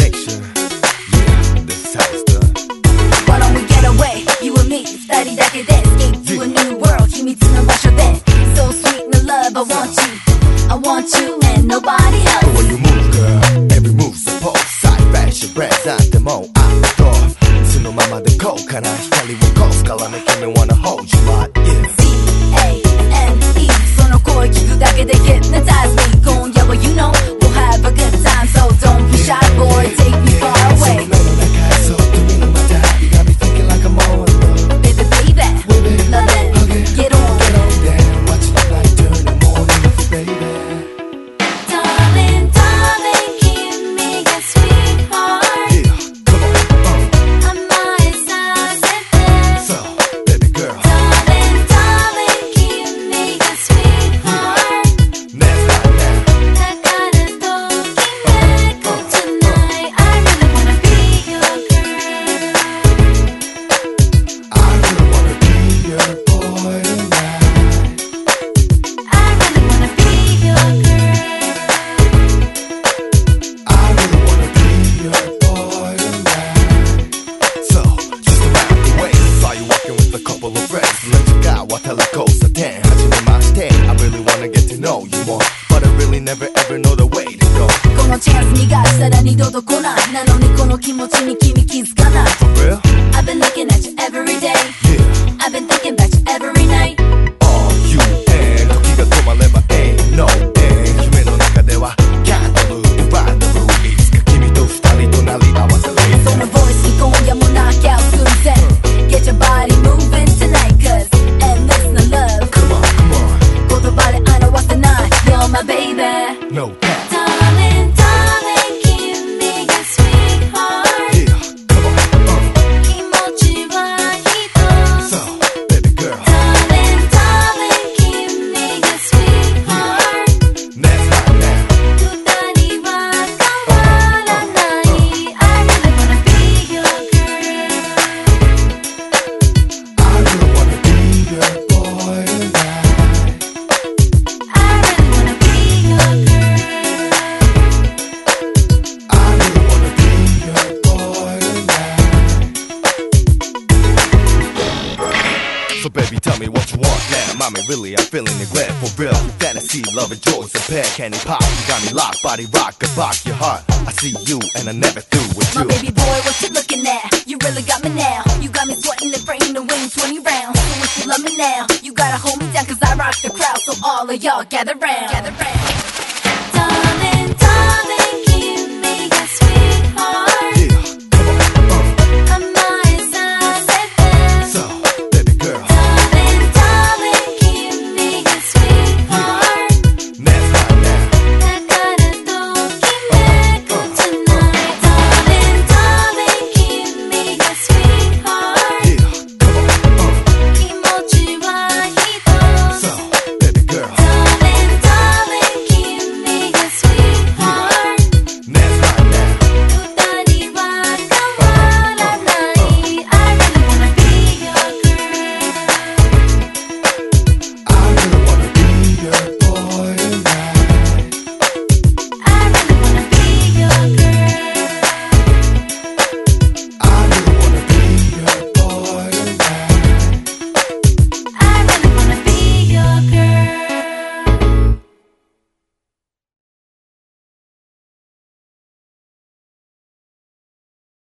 representing three nations. Yeah, this is how it's done. Why don't we get away? You and me, 二人だけで escape to a new world 秘密の場所で So sweet no love, I want you I want you and nobody The else way you move, girl, every move's a pose. Side fashion, brands out the mo, outdoor. そのままで高価な光をこすからね君 wanna hold you right, yeah. C-A-N-E その声 go, what tell it goes, a ten. I really wanna get to know you more, but I really never ever know the way to go. このチャンス逃がしたら二度と来ないなのにこの気持ちに君気づかない For real? I've been looking at you every day Yeah. I've been thinking about you every night Mommy, really, I'm feeling it glad for real. Fantasy, love, and joy, some pear candy pop. You got me locked, body rock, and rock your heart. I see you, and I never through with My baby boy, what you looking at? You really got me now. You got me sweating and bringing the wings 20 rounds. So if you love me now, you gotta hold me down cause I rock the crowd. So all of y'all gather round. Gather round.